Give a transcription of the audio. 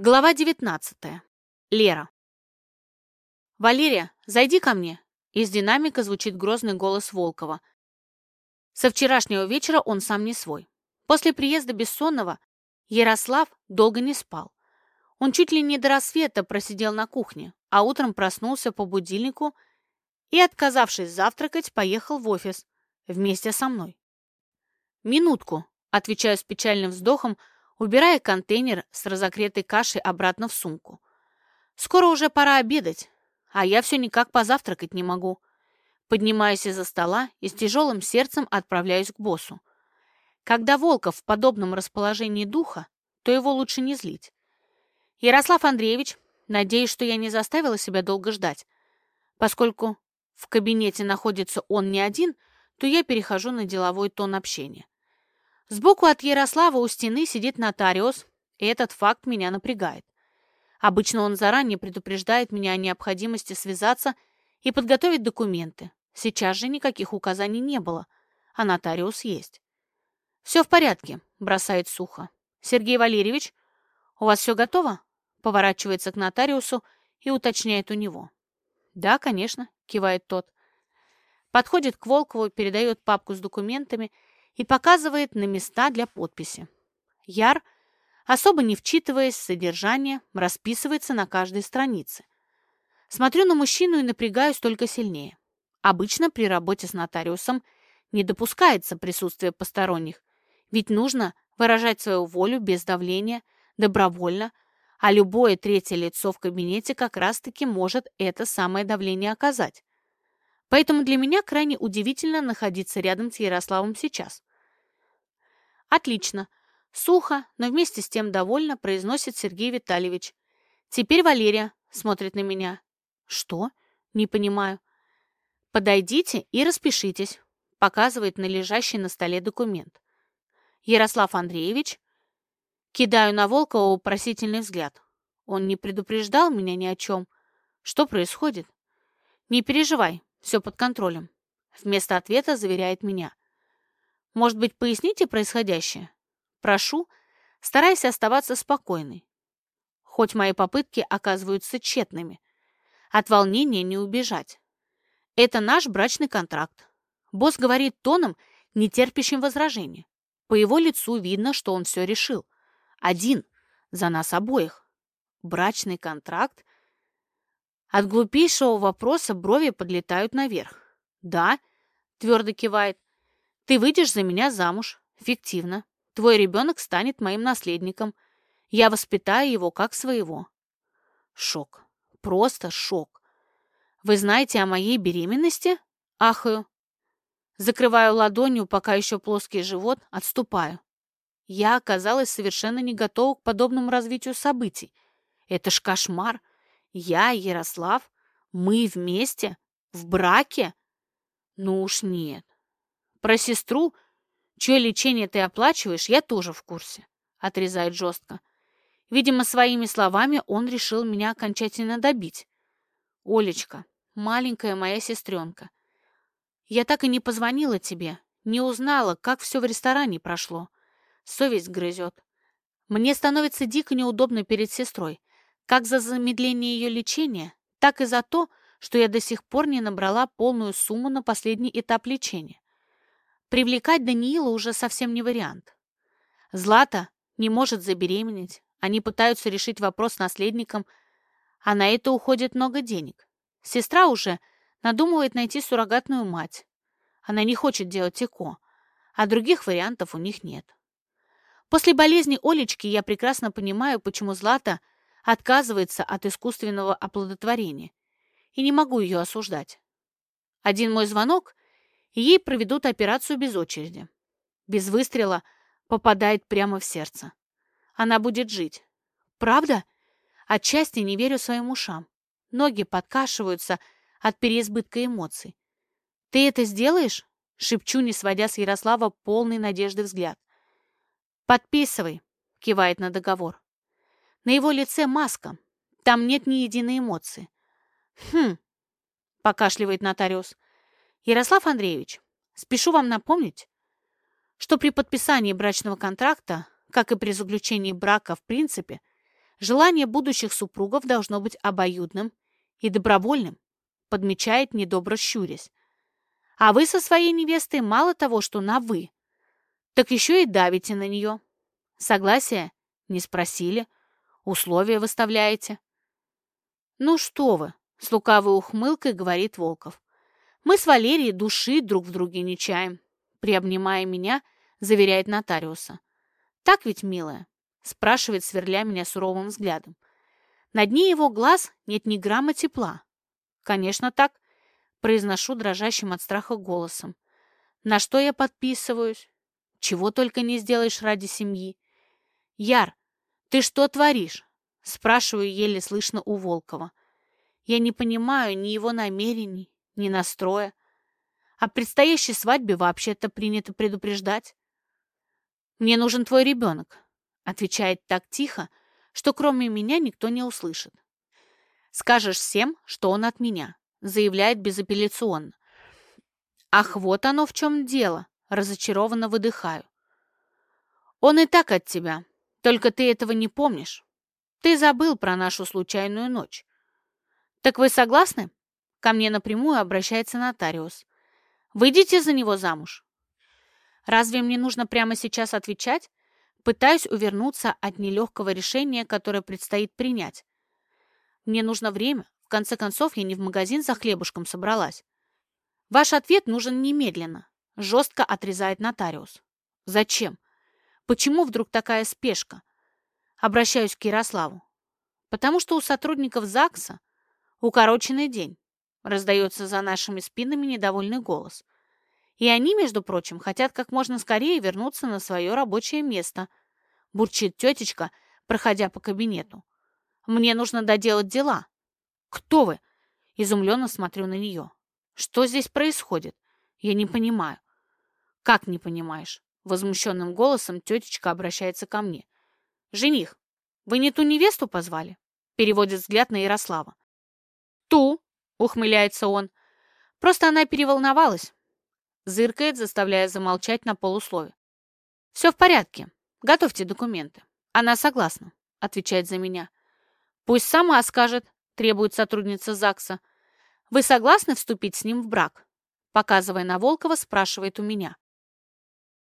Глава 19. Лера. «Валерия, зайди ко мне!» Из динамика звучит грозный голос Волкова. Со вчерашнего вечера он сам не свой. После приезда Бессонного Ярослав долго не спал. Он чуть ли не до рассвета просидел на кухне, а утром проснулся по будильнику и, отказавшись завтракать, поехал в офис вместе со мной. «Минутку», — отвечаю с печальным вздохом, — убирая контейнер с разогретой кашей обратно в сумку. «Скоро уже пора обедать, а я все никак позавтракать не могу». Поднимаюсь из-за стола и с тяжелым сердцем отправляюсь к боссу. Когда Волков в подобном расположении духа, то его лучше не злить. Ярослав Андреевич, надеюсь, что я не заставила себя долго ждать. Поскольку в кабинете находится он не один, то я перехожу на деловой тон общения. Сбоку от Ярослава у стены сидит нотариус, и этот факт меня напрягает. Обычно он заранее предупреждает меня о необходимости связаться и подготовить документы. Сейчас же никаких указаний не было, а нотариус есть. «Все в порядке», — бросает сухо. «Сергей Валерьевич, у вас все готово?» Поворачивается к нотариусу и уточняет у него. «Да, конечно», — кивает тот. Подходит к Волкову, передает папку с документами — и показывает на места для подписи. Яр, особо не вчитываясь в содержание, расписывается на каждой странице. Смотрю на мужчину и напрягаюсь только сильнее. Обычно при работе с нотариусом не допускается присутствие посторонних, ведь нужно выражать свою волю без давления, добровольно, а любое третье лицо в кабинете как раз-таки может это самое давление оказать. Поэтому для меня крайне удивительно находиться рядом с Ярославом сейчас. «Отлично!» Сухо, но вместе с тем довольно произносит Сергей Витальевич. «Теперь Валерия смотрит на меня». «Что?» «Не понимаю». «Подойдите и распишитесь», показывает на лежащий на столе документ. «Ярослав Андреевич?» Кидаю на Волкова вопросительный взгляд. Он не предупреждал меня ни о чем. Что происходит? «Не переживай, все под контролем», вместо ответа заверяет меня. Может быть, поясните происходящее? Прошу, стараясь оставаться спокойной. Хоть мои попытки оказываются тщетными. От волнения не убежать. Это наш брачный контракт. Босс говорит тоном, не терпящим возражения. По его лицу видно, что он все решил. Один. За нас обоих. Брачный контракт? От глупейшего вопроса брови подлетают наверх. «Да», — твердо кивает, ты выйдешь за меня замуж. Фиктивно. Твой ребенок станет моим наследником. Я воспитаю его как своего. Шок. Просто шок. Вы знаете о моей беременности? Ахаю. Закрываю ладонью, пока еще плоский живот, отступаю. Я оказалась совершенно не готова к подобному развитию событий. Это ж кошмар. Я, Ярослав, мы вместе, в браке? Ну уж нет. Про сестру, чье лечение ты оплачиваешь, я тоже в курсе», — отрезает жестко. Видимо, своими словами он решил меня окончательно добить. «Олечка, маленькая моя сестренка, я так и не позвонила тебе, не узнала, как все в ресторане прошло. Совесть грызет. Мне становится дико неудобно перед сестрой, как за замедление ее лечения, так и за то, что я до сих пор не набрала полную сумму на последний этап лечения. Привлекать Даниила уже совсем не вариант. Злата не может забеременеть, они пытаются решить вопрос с наследником, а на это уходит много денег. Сестра уже надумывает найти суррогатную мать. Она не хочет делать ЭКО, а других вариантов у них нет. После болезни Олечки я прекрасно понимаю, почему Злата отказывается от искусственного оплодотворения, и не могу ее осуждать. Один мой звонок, и ей проведут операцию без очереди. Без выстрела попадает прямо в сердце. Она будет жить. Правда? Отчасти не верю своим ушам. Ноги подкашиваются от переизбытка эмоций. «Ты это сделаешь?» — шепчу, не сводя с Ярослава полный надежды взгляд. «Подписывай», — кивает на договор. На его лице маска. Там нет ни единой эмоции. «Хм», — покашливает нотариус, — Ярослав Андреевич, спешу вам напомнить, что при подписании брачного контракта, как и при заключении брака в принципе, Желание будущих супругов должно быть обоюдным и добровольным, подмечает недобро щурясь. А вы со своей невестой мало того, что на «вы», так еще и давите на нее. Согласия не спросили, условия выставляете. Ну что вы, с лукавой ухмылкой говорит Волков. Мы с Валерией души друг в друге не чаем. Приобнимая меня, заверяет нотариуса. Так ведь, милая? Спрашивает, сверля меня суровым взглядом. На дне его глаз нет ни грамма тепла. Конечно, так. Произношу дрожащим от страха голосом. На что я подписываюсь? Чего только не сделаешь ради семьи. Яр, ты что творишь? Спрашиваю еле слышно у Волкова. Я не понимаю ни его намерений, ни настроя. О предстоящей свадьбе вообще-то принято предупреждать. «Мне нужен твой ребенок», — отвечает так тихо, что кроме меня никто не услышит. «Скажешь всем, что он от меня», — заявляет безапелляционно. «Ах, вот оно в чем дело», — разочарованно выдыхаю. «Он и так от тебя, только ты этого не помнишь. Ты забыл про нашу случайную ночь. Так вы согласны?» Ко мне напрямую обращается нотариус. «Выйдите за него замуж?» Разве мне нужно прямо сейчас отвечать? Пытаюсь увернуться от нелегкого решения, которое предстоит принять. Мне нужно время. В конце концов, я не в магазин за хлебушком собралась. Ваш ответ нужен немедленно. Жестко отрезает нотариус. Зачем? Почему вдруг такая спешка? Обращаюсь к Ярославу. Потому что у сотрудников ЗАГСа укороченный день. Раздается за нашими спинами недовольный голос. И они, между прочим, хотят как можно скорее вернуться на свое рабочее место. Бурчит тетечка, проходя по кабинету. Мне нужно доделать дела. Кто вы? Изумленно смотрю на нее. Что здесь происходит? Я не понимаю. Как не понимаешь? Возмущенным голосом тетечка обращается ко мне. Жених, вы не ту невесту позвали? Переводит взгляд на Ярослава. Ту, ухмыляется он. Просто она переволновалась. Зыркает, заставляя замолчать на полуслове. «Все в порядке. Готовьте документы. Она согласна», — отвечает за меня. «Пусть сама скажет», — требует сотрудница ЗАГСа. «Вы согласны вступить с ним в брак?» Показывая на Волкова, спрашивает у меня.